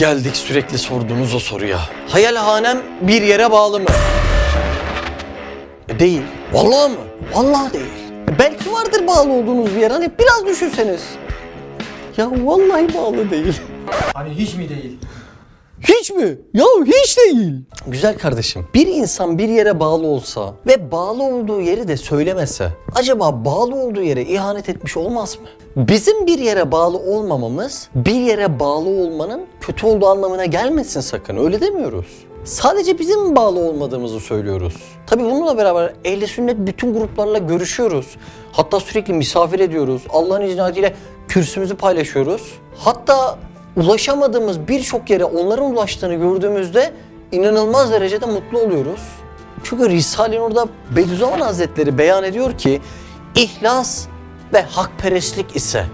Geldik sürekli sorduğunuz o soruya. Hayalhanem bir yere bağlı mı? E, değil. Vallahi mı? Vallahi değil. E, belki vardır bağlı olduğunuz bir yer. Hani biraz düşünseniz. Ya vallahi bağlı değil. Hani hiç mi değil? Hiç mi? Ya hiç değil. Güzel kardeşim. Bir insan bir yere bağlı olsa ve bağlı olduğu yeri de söylemese acaba bağlı olduğu yere ihanet etmiş olmaz mı? Bizim bir yere bağlı olmamamız bir yere bağlı olmanın kötü olduğu anlamına gelmesin sakın. Öyle demiyoruz. Sadece bizim bağlı olmadığımızı söylüyoruz. Tabi bununla beraber ehli sünnet bütün gruplarla görüşüyoruz. Hatta sürekli misafir ediyoruz. Allah'ın izniyetiyle kürsümüzü paylaşıyoruz. Hatta ulaşamadığımız birçok yere onların ulaştığını gördüğümüzde inanılmaz derecede mutlu oluyoruz. Çünkü Risale-i Nur'da Bediüzzaman Hazretleri beyan ediyor ki ihlas ve hakperestlik ise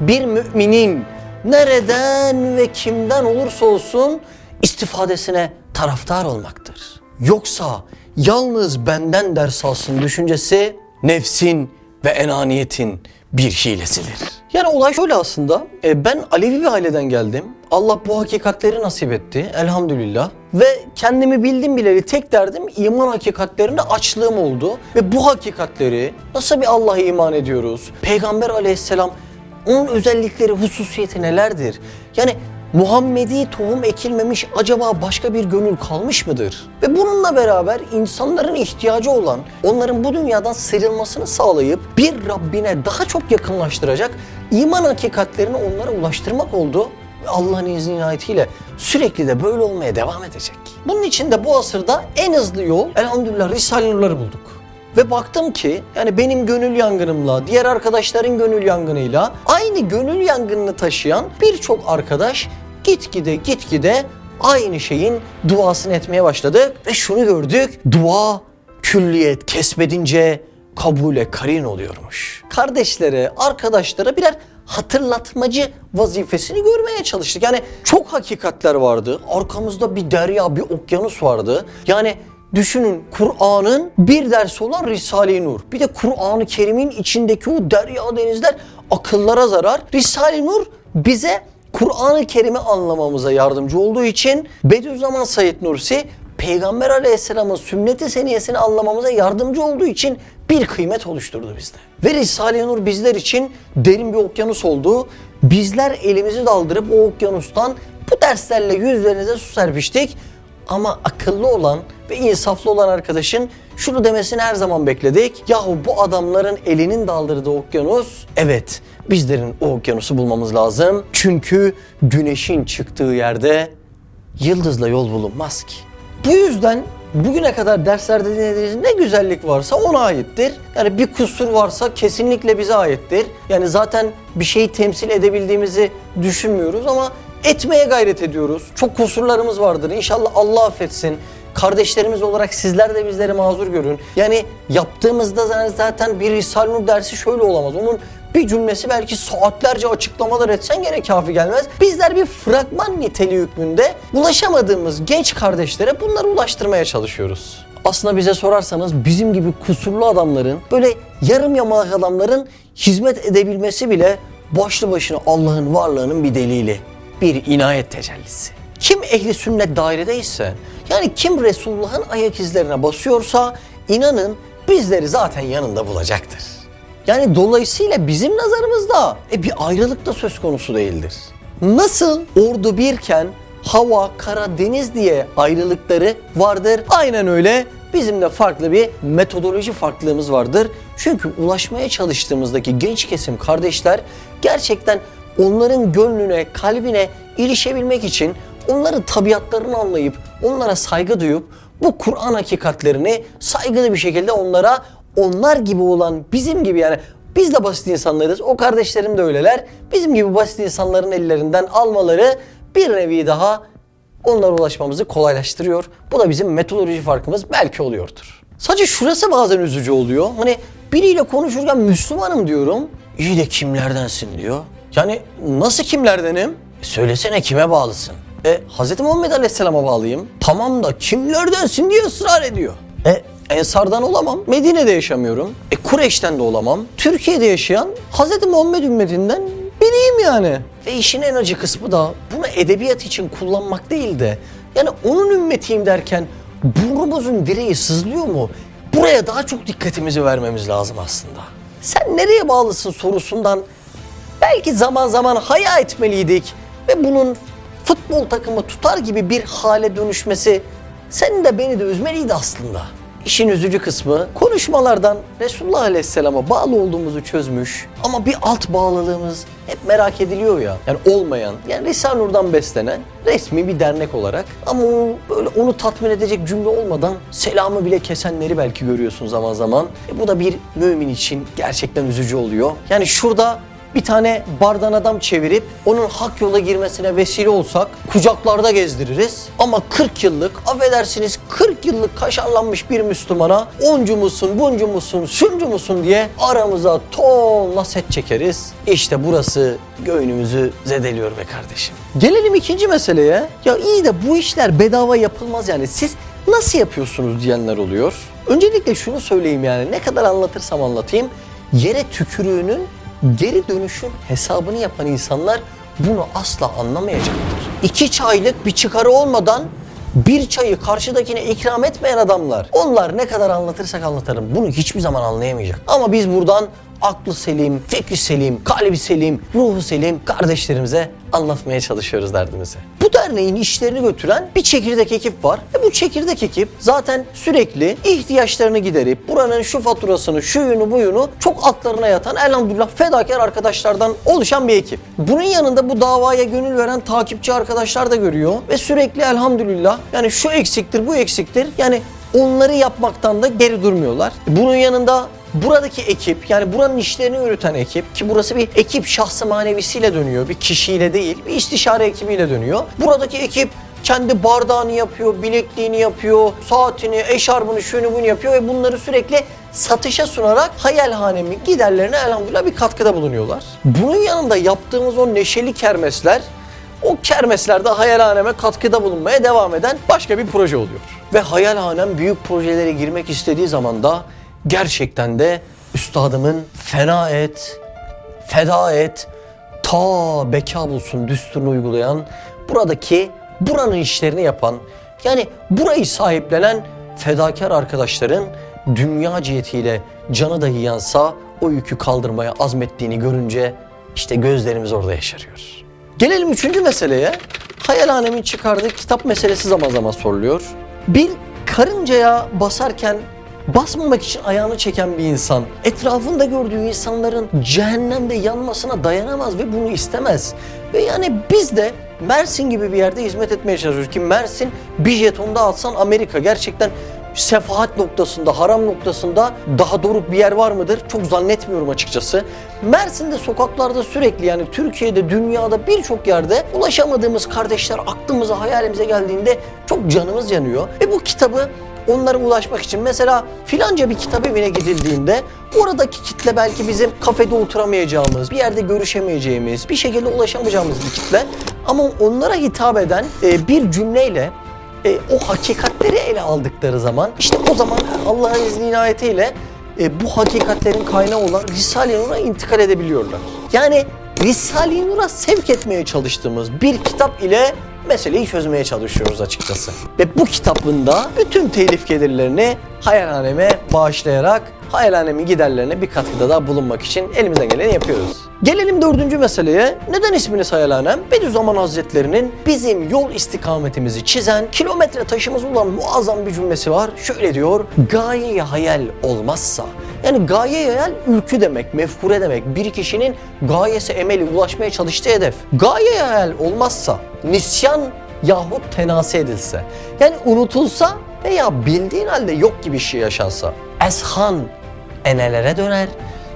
bir müminin nereden ve kimden olursa olsun istifadesine taraftar olmaktır. Yoksa yalnız benden ders alsın düşüncesi nefsin ve enaniyetin bir hilesidir. Yani olay şöyle aslında. e, ben Alevi bir aileden geldim. Allah bu hakikatleri nasip etti elhamdülillah. Ve kendimi bildim bileli tek derdim iman hakikatlerine açlığım oldu. Ve bu hakikatleri nasıl bir Allah'a iman ediyoruz? Peygamber aleyhisselam onun özellikleri, hususiyeti nelerdir? Yani Muhammedi tohum ekilmemiş acaba başka bir gönül kalmış mıdır? Ve bununla beraber insanların ihtiyacı olan, onların bu dünyadan sıyrılmasını sağlayıp bir Rabbine daha çok yakınlaştıracak iman hakikatlerini onlara ulaştırmak oldu. Allah'ın izni inayetiyle sürekli de böyle olmaya devam edecek. Bunun için de bu asırda en hızlı yol elhamdülillah Risale-i Nur'ları bulduk. Ve baktım ki yani benim gönül yangınımla, diğer arkadaşların gönül yangınıyla aynı gönül yangınını taşıyan birçok arkadaş gitgide gitgide aynı şeyin duasını etmeye başladık. Ve şunu gördük, dua külliyet kesbedince kabule karin oluyormuş. Kardeşlere, arkadaşlara birer hatırlatmacı vazifesini görmeye çalıştık. Yani çok hakikatler vardı. Arkamızda bir derya, bir okyanus vardı. Yani Düşünün Kur'an'ın bir dersi olan Risale-i Nur. Bir de Kur'an-ı Kerim'in içindeki o derya denizler akıllara zarar. Risale-i Nur bize Kur'an-ı Kerim'i anlamamıza yardımcı olduğu için Bediüzzaman Said Nursi Peygamber Aleyhisselam'ın sünnet-i seniyesini anlamamıza yardımcı olduğu için bir kıymet oluşturdu bizde. Ve Risale-i Nur bizler için derin bir okyanus oldu. Bizler elimizi daldırıp o okyanustan bu derslerle yüzlerinize su serpiştik. Ama akıllı olan ve insaflı olan arkadaşın şunu demesini her zaman bekledik. Yahu bu adamların elinin daldırdığı okyanus, evet bizlerin o okyanusu bulmamız lazım. Çünkü güneşin çıktığı yerde yıldızla yol bulunmaz ki. Bu yüzden bugüne kadar derslerde dinlediğiniz ne güzellik varsa ona aittir. Yani bir kusur varsa kesinlikle bize aittir. Yani zaten bir şeyi temsil edebildiğimizi düşünmüyoruz ama etmeye gayret ediyoruz. Çok kusurlarımız vardır. İnşallah Allah affetsin. Kardeşlerimiz olarak sizler de bizleri mazur görün. Yani yaptığımızda zaten bir Risale Nur dersi şöyle olamaz. Onun bir cümlesi belki saatlerce açıklamalar etsen gene kafi gelmez. Bizler bir fragman niteliği hükmünde ulaşamadığımız genç kardeşlere bunları ulaştırmaya çalışıyoruz. Aslında bize sorarsanız bizim gibi kusurlu adamların, böyle yarım yamalak adamların hizmet edebilmesi bile başlı başına Allah'ın varlığının bir delili bir inayet tecellisi. Kim ehli sünnet dairedeyse yani kim Resulullah'ın ayak izlerine basıyorsa inanın bizleri zaten yanında bulacaktır. Yani dolayısıyla bizim nazarımızda e, bir ayrılık da söz konusu değildir. Nasıl ordu birken hava, kara, deniz diye ayrılıkları vardır. Aynen öyle bizim de farklı bir metodoloji farklılığımız vardır. Çünkü ulaşmaya çalıştığımızdaki genç kesim kardeşler gerçekten onların gönlüne, kalbine ilişebilmek için onların tabiatlarını anlayıp onlara saygı duyup bu Kur'an hakikatlerini saygılı bir şekilde onlara onlar gibi olan bizim gibi yani biz de basit insanlarız. O kardeşlerim de öyleler. Bizim gibi basit insanların ellerinden almaları bir nevi daha onlara ulaşmamızı kolaylaştırıyor. Bu da bizim metodoloji farkımız belki oluyordur. Sadece şurası bazen üzücü oluyor. Hani biriyle konuşurken Müslümanım diyorum. İyi de kimlerdensin diyor. Yani nasıl kimlerdenim? E söylesene kime bağlısın? E Hz. Muhammed Aleyhisselam'a bağlıyım. Tamam da kimlerdensin diye ısrar ediyor. E Ensardan olamam. Medine'de yaşamıyorum. E Kureyş'ten de olamam. Türkiye'de yaşayan Hz. Muhammed ümmetinden bileyim yani. Ve işin en acı kısmı da bunu edebiyat için kullanmak değil de yani onun ümmetiyim derken burnumuzun direği sızlıyor mu? Buraya daha çok dikkatimizi vermemiz lazım aslında. Sen nereye bağlısın sorusundan belki zaman zaman haya etmeliydik ve bunun futbol takımı tutar gibi bir hale dönüşmesi seni de beni de üzmeliydi aslında. İşin üzücü kısmı konuşmalardan Resulullah Aleyhisselam'a bağlı olduğumuzu çözmüş ama bir alt bağlılığımız hep merak ediliyor ya. Yani olmayan, yani Risale Nur'dan beslenen resmi bir dernek olarak ama o böyle onu tatmin edecek cümle olmadan selamı bile kesenleri belki görüyorsun zaman zaman. E bu da bir mümin için gerçekten üzücü oluyor. Yani şurada bir tane bardan adam çevirip onun hak yola girmesine vesile olsak kucaklarda gezdiririz. Ama 40 yıllık affedersiniz 40 yıllık kaşarlanmış bir Müslümana oncu musun, buncu musun, şuncu musun diye aramıza tonla set çekeriz. İşte burası göğünümüzü zedeliyor be kardeşim. Gelelim ikinci meseleye. Ya iyi de bu işler bedava yapılmaz yani. Siz nasıl yapıyorsunuz diyenler oluyor. Öncelikle şunu söyleyeyim yani ne kadar anlatırsam anlatayım. Yere tükürüğünün geri dönüşüm hesabını yapan insanlar bunu asla anlamayacaktır. İki çaylık bir çıkarı olmadan bir çayı karşıdakine ikram etmeyen adamlar. Onlar ne kadar anlatırsak anlatarım bunu hiçbir zaman anlayamayacak. Ama biz buradan aklı selim, fikri selim, kalbi selim, ruhu selim kardeşlerimize anlatmaya çalışıyoruz derdimizi. Bu derneğin işlerini götüren bir çekirdek ekip var. E bu çekirdek ekip zaten sürekli ihtiyaçlarını giderip buranın şu faturasını, şuyunu buyunu çok altlarına yatan elhamdülillah fedakar arkadaşlardan oluşan bir ekip. Bunun yanında bu davaya gönül veren takipçi arkadaşlar da görüyor ve sürekli elhamdülillah yani şu eksiktir, bu eksiktir. Yani onları yapmaktan da geri durmuyorlar. Bunun yanında buradaki ekip yani buranın işlerini yürüten ekip ki burası bir ekip şahsı manevisiyle dönüyor. Bir kişiyle değil bir istişare ekibiyle dönüyor. Buradaki ekip kendi bardağını yapıyor, bilekliğini yapıyor, saatini, eşarbını, şunu bunu yapıyor ve bunları sürekli satışa sunarak hayalhanemin giderlerine elhamdülillah bir katkıda bulunuyorlar. Bunun yanında yaptığımız o neşeli kermesler o kermeslerde hayalhaneme katkıda bulunmaya devam eden başka bir proje oluyor. Ve hayalhanem büyük projelere girmek istediği zaman da gerçekten de üstadımın fena et, feda et, ta beka bulsun düsturunu uygulayan, buradaki buranın işlerini yapan, yani burayı sahiplenen fedakar arkadaşların dünya cihetiyle canı dahi yansa o yükü kaldırmaya azmettiğini görünce işte gözlerimiz orada yaşarıyor. Gelelim üçüncü meseleye. Hayalhanemin çıkardığı kitap meselesi zaman zaman soruluyor. Bir karıncaya basarken basmamak için ayağını çeken bir insan etrafında gördüğü insanların cehennemde yanmasına dayanamaz ve bunu istemez. Ve yani biz de Mersin gibi bir yerde hizmet etmeye çalışıyoruz ki Mersin bir jetonda alsan Amerika gerçekten sefahat noktasında, haram noktasında daha doruk bir yer var mıdır? Çok zannetmiyorum açıkçası. Mersin'de sokaklarda sürekli yani Türkiye'de, dünyada birçok yerde ulaşamadığımız kardeşler aklımıza, hayalimize geldiğinde çok canımız yanıyor. Ve bu kitabı onlara ulaşmak için mesela filanca bir kitap evine gidildiğinde oradaki kitle belki bizim kafede oturamayacağımız, bir yerde görüşemeyeceğimiz, bir şekilde ulaşamayacağımız bir kitle ama onlara hitap eden e, bir cümleyle e, o hakikatleri ele aldıkları zaman işte o zaman Allah'ın izni inayetiyle e, bu hakikatlerin kaynağı olan Risale-i Nur'a intikal edebiliyorlar. Yani Risale-i Nur'a sevk etmeye çalıştığımız bir kitap ile meseleyi çözmeye çalışıyoruz açıkçası. Ve bu kitabında bütün telif gelirlerini hayalhaneme bağışlayarak hayalhanemin giderlerine bir katkıda daha bulunmak için elimizden geleni yapıyoruz. Gelelim dördüncü meseleye. Neden isminiz hayalhanem? Bediüzzaman Hazretlerinin bizim yol istikametimizi çizen, kilometre taşımız olan muazzam bir cümlesi var. Şöyle diyor, gayeye hayal olmazsa, yani gaye hayal ülkü demek, mefkure demek. Bir kişinin gayesi, emeli, ulaşmaya çalıştığı hedef. Gaye hayal olmazsa, nisyan yahut tenase edilse, yani unutulsa veya bildiğin halde yok gibi bir şey yaşansa, eshan enelere döner,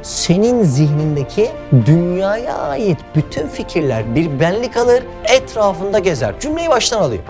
senin zihnindeki dünyaya ait bütün fikirler bir benlik alır, etrafında gezer. Cümleyi baştan alayım.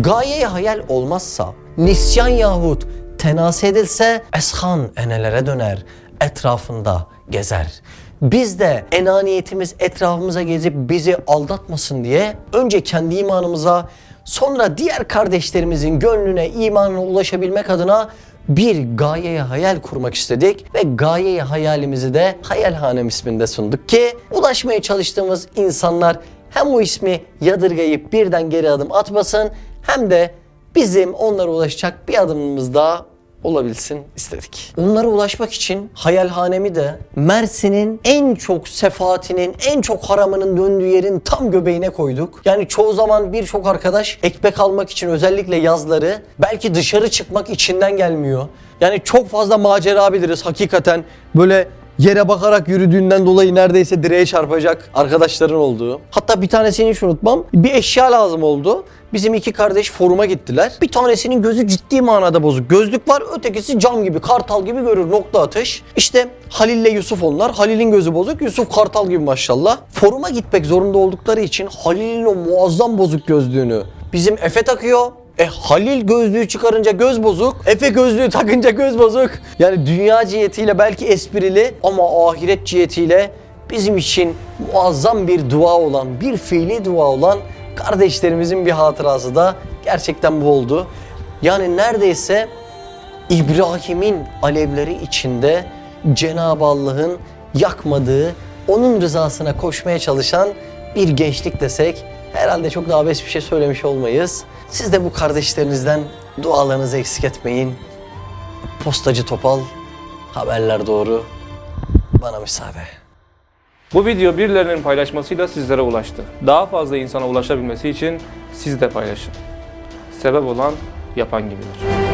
Gayeye hayal olmazsa, nisyan yahut tenase edilse eshan enelere döner, etrafında gezer. Biz de enaniyetimiz etrafımıza gezip bizi aldatmasın diye önce kendi imanımıza sonra diğer kardeşlerimizin gönlüne, imanına ulaşabilmek adına bir gayeye hayal kurmak istedik ve gayeye hayalimizi de Hayalhanem isminde sunduk ki ulaşmaya çalıştığımız insanlar hem o ismi yadırgayıp birden geri adım atmasın hem de bizim onlara ulaşacak bir adımımız daha olabilsin istedik. Onlara ulaşmak için hayalhanemi de Mersin'in en çok sefaatinin, en çok haramının döndüğü yerin tam göbeğine koyduk. Yani çoğu zaman birçok arkadaş ekmek almak için özellikle yazları belki dışarı çıkmak içinden gelmiyor. Yani çok fazla macera biliriz hakikaten. Böyle yere bakarak yürüdüğünden dolayı neredeyse direğe çarpacak arkadaşların olduğu. Hatta bir tanesini hiç unutmam. Bir eşya lazım oldu. Bizim iki kardeş foruma gittiler. Bir tanesinin gözü ciddi manada bozuk. Gözlük var, ötekisi cam gibi, kartal gibi görür nokta atış. İşte Halil ile Yusuf onlar. Halil'in gözü bozuk, Yusuf kartal gibi maşallah. Foruma gitmek zorunda oldukları için Halil'in o muazzam bozuk gözlüğünü bizim Efe takıyor. E Halil gözlüğü çıkarınca göz bozuk. Efe gözlüğü takınca göz bozuk. Yani dünya cihetiyle belki esprili ama ahiret cihetiyle bizim için muazzam bir dua olan, bir fiili dua olan kardeşlerimizin bir hatırası da gerçekten bu oldu. Yani neredeyse İbrahim'in alevleri içinde Cenab-ı Allah'ın yakmadığı, onun rızasına koşmaya çalışan bir gençlik desek herhalde çok daha abes bir şey söylemiş olmayız. Siz de bu kardeşlerinizden dualarınızı eksik etmeyin. Postacı Topal, haberler doğru. Bana müsaade. Bu video birilerinin paylaşmasıyla sizlere ulaştı. Daha fazla insana ulaşabilmesi için siz de paylaşın. Sebep olan yapan gibidir.